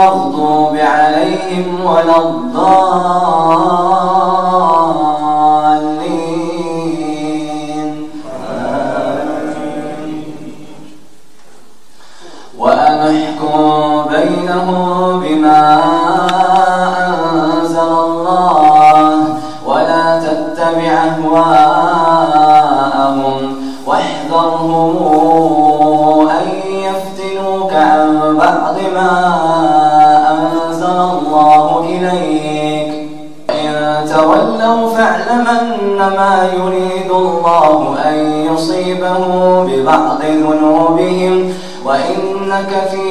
المغضوب عليهم ولا الضالين. وأن احكم بينهم بما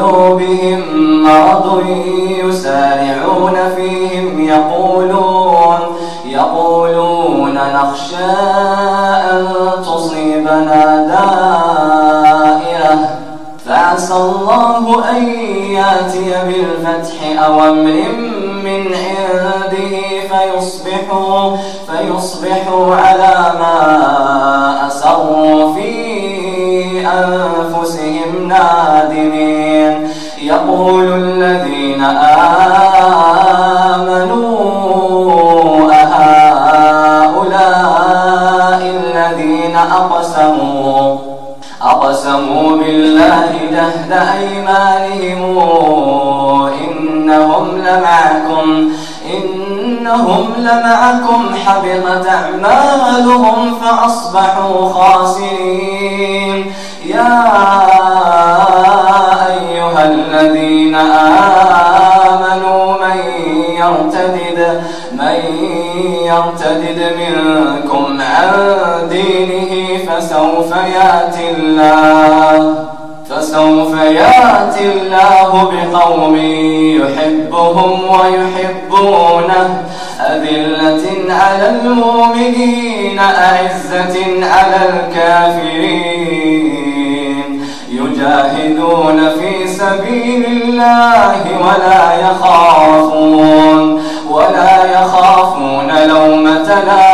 قلوبهم مرض يسارعون فيهم يقولون يقولون نخشى أن تصيبنا دائرة. فعسى الله أن يأتي بالفتح أو أمر من عنده فيصبحوا, فيصبحوا على ما أقسموا بالله جهد أيمانهم إنهم لمعكم إنهم لمعكم حبطت أعمالهم فأصبحوا خاسرين. يا أيها الذين آمنوا من يرتدد من يرتدد منكم عن فسوف يأتي الله. فسوف يأتي الله بقوم يحبهم ويحبونه. أذلة على المؤمنين أعزة على الكافرين. يجاهدون في سبيل الله ولا يخافون ولا يخافون لومة لائم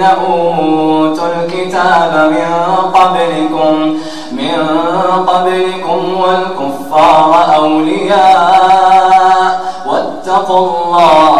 الذين أوتوا الكتاب من قبلكم من قبلكم والكفار أولياء واتقوا الله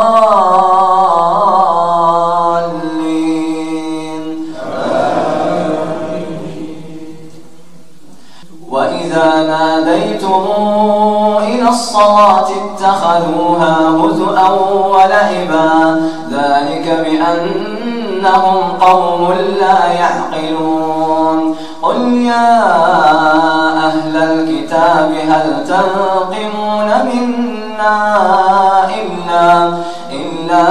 اتخذوها هزؤا ولعبا. ذلك بأنهم قوم لا يعقلون. قل يا أهل الكتاب هل تنقمون منا إلا, إلا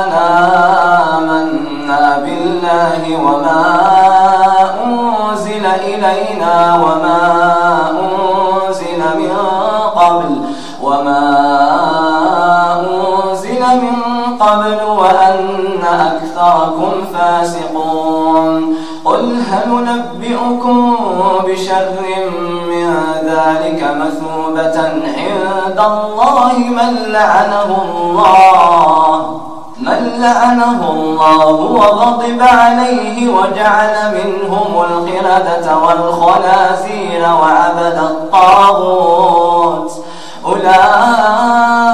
أنا آمنا بالله وما أنزل إلينا وما وأن أكثركم فاسقون. قل هل ننبئكم بشر من ذلك مثوبة عند الله من لعنه الله؟ من لعنه الله وغضب عليه وجعل منهم الخردة والخنازير وعبد الطاغوت. أولئك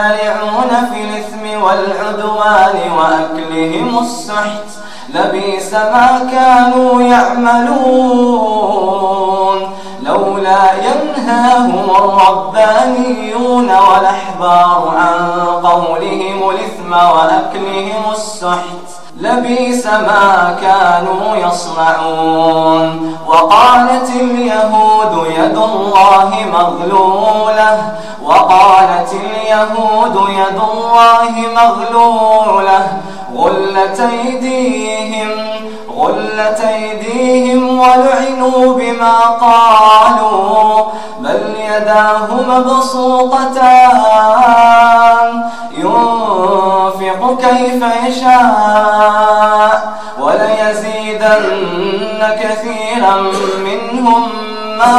يسارعون في الإثم والعدوان وأكلهم السحت لبيس ما كانوا يعملون لولا ينهاهم الربانيون والأحبار عن قولهم الإثم وأكلهم السحت لبيس ما كانوا يصنعون وقالت اليهود يد الله مغلولة وقالت اليهود يد الله مغلولة غلت أيديهم غلت أيديهم ولعنوا بما قالوا. بل يداه مبسوطتان. ينفق كيف يشاء. وليزيدن كثيرا منهم ما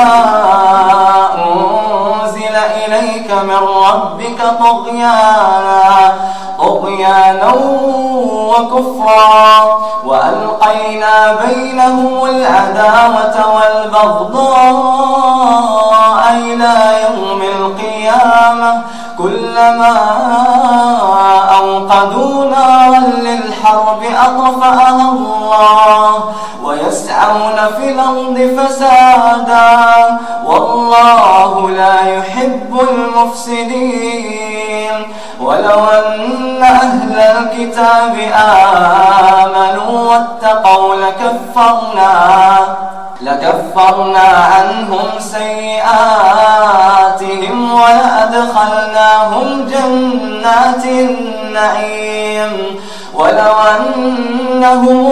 أنزل إليك من ربك طغيانا. طغيانا وكفرا وألقينا بينهم العداوة والبغضاء إلى يوم القيامة كلما أوقدوا نارا للحرب أطفأها الله ويسعون في الأرض فسادا والله لا يحب المفسدين. ولو أن أهل الكتاب آمنوا واتقوا لكفرنا لكفرنا عنهم سيئاتهم ولأدخلناهم جنات النعيم. ولو أنهم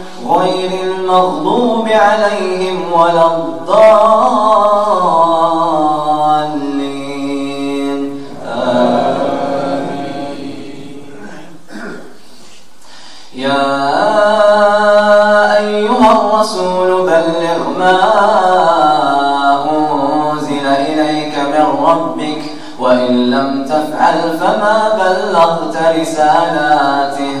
غير المغضوب عليهم ولا الضالين. آمين. يا أيها الرسول بلغ ما أنزل إليك من ربك وإن لم تفعل فما بلغت رسالاته.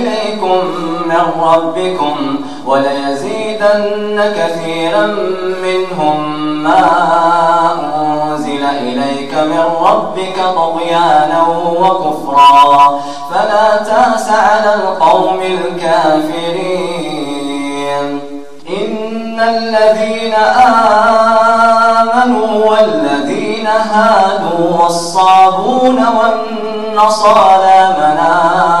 من ربكم وليزيدن كثيرا منهم ما أنزل إليك من ربك طغيانا وكفرا. فلا تأس على القوم الكافرين. إن الذين آمنوا والذين هادوا والصابون والنصارى من آمن بالله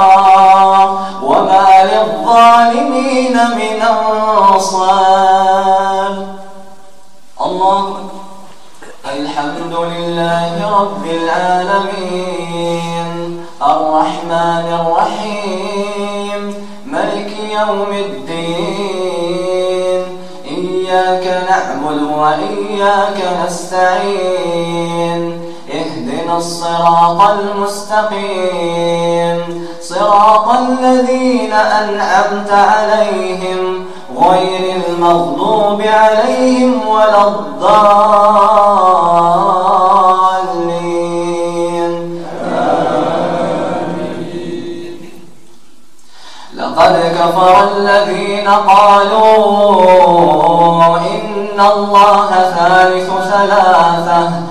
للظالمين من أنصار. الله الحمد لله رب العالمين. الرحمن الرحيم. ملك يوم الدين. إياك نعبد وإياك نستعين. الصراط المستقيم. صراط الذين أنعمت عليهم غير المغضوب عليهم ولا الضالين. لقد كفر الذين قالوا إن الله ثالث ثلاثة.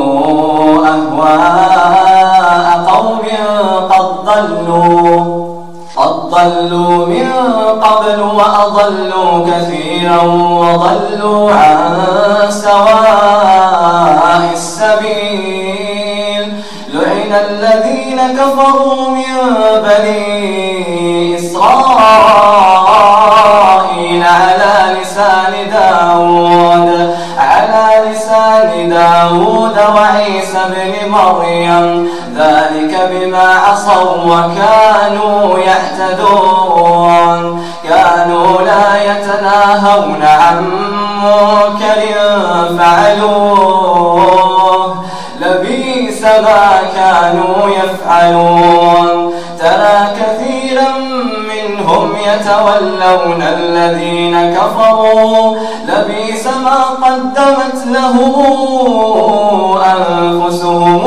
قوم قد ضلوا قد ضلوا من قبل وأضلوا كثيرا وضلوا عن سواء السبيل. لعن الذين كفروا من بني وعيسى بن مريم. ذلك بما عصوا وكانوا يعتدون كانوا لا يتناهون عن منكر فعلوه. لبيس ما كانوا يفعلون. ترى كثيرا منهم يتولون الذين كفروا. لبيس ما قدمت لهم أنفسهم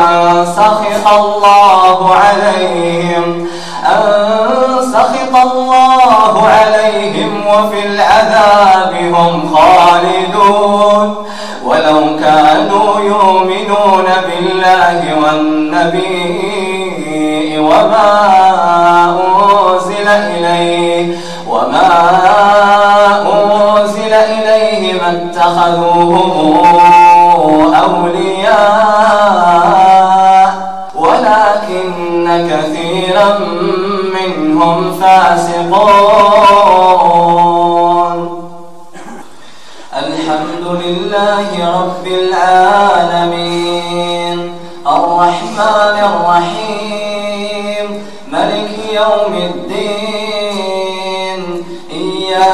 أن سخط الله عليهم أن سخط الله عليهم وفي العذاب هم خالدون. ولو كانوا يؤمنون بالله والنبي اتخذوهم أولياء ولكن كثيرا منهم فاسقون. الحمد لله رب العالمين. الرحمن الرحيم ملك يوم الدين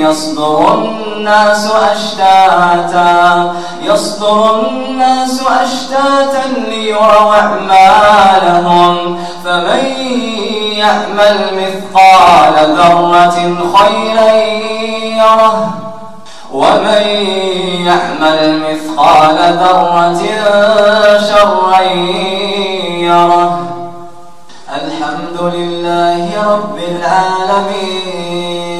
يصدر الناس أشتاتا يصدر الناس أشتاتا ليروا أعمالهم. فمن يعمل مثقال ذرة خيرا يره ومن يعمل مثقال ذرة شرا يره. الحمد لله رب العالمين.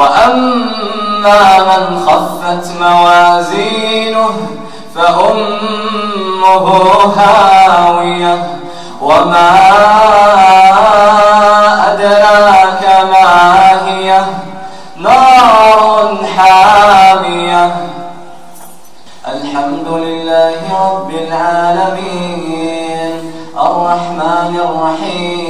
وأما من خفت موازينه فأمه هاوية وما أدراك ما هي نار حامية. الحمد لله رب العالمين. الرحمن الرحيم.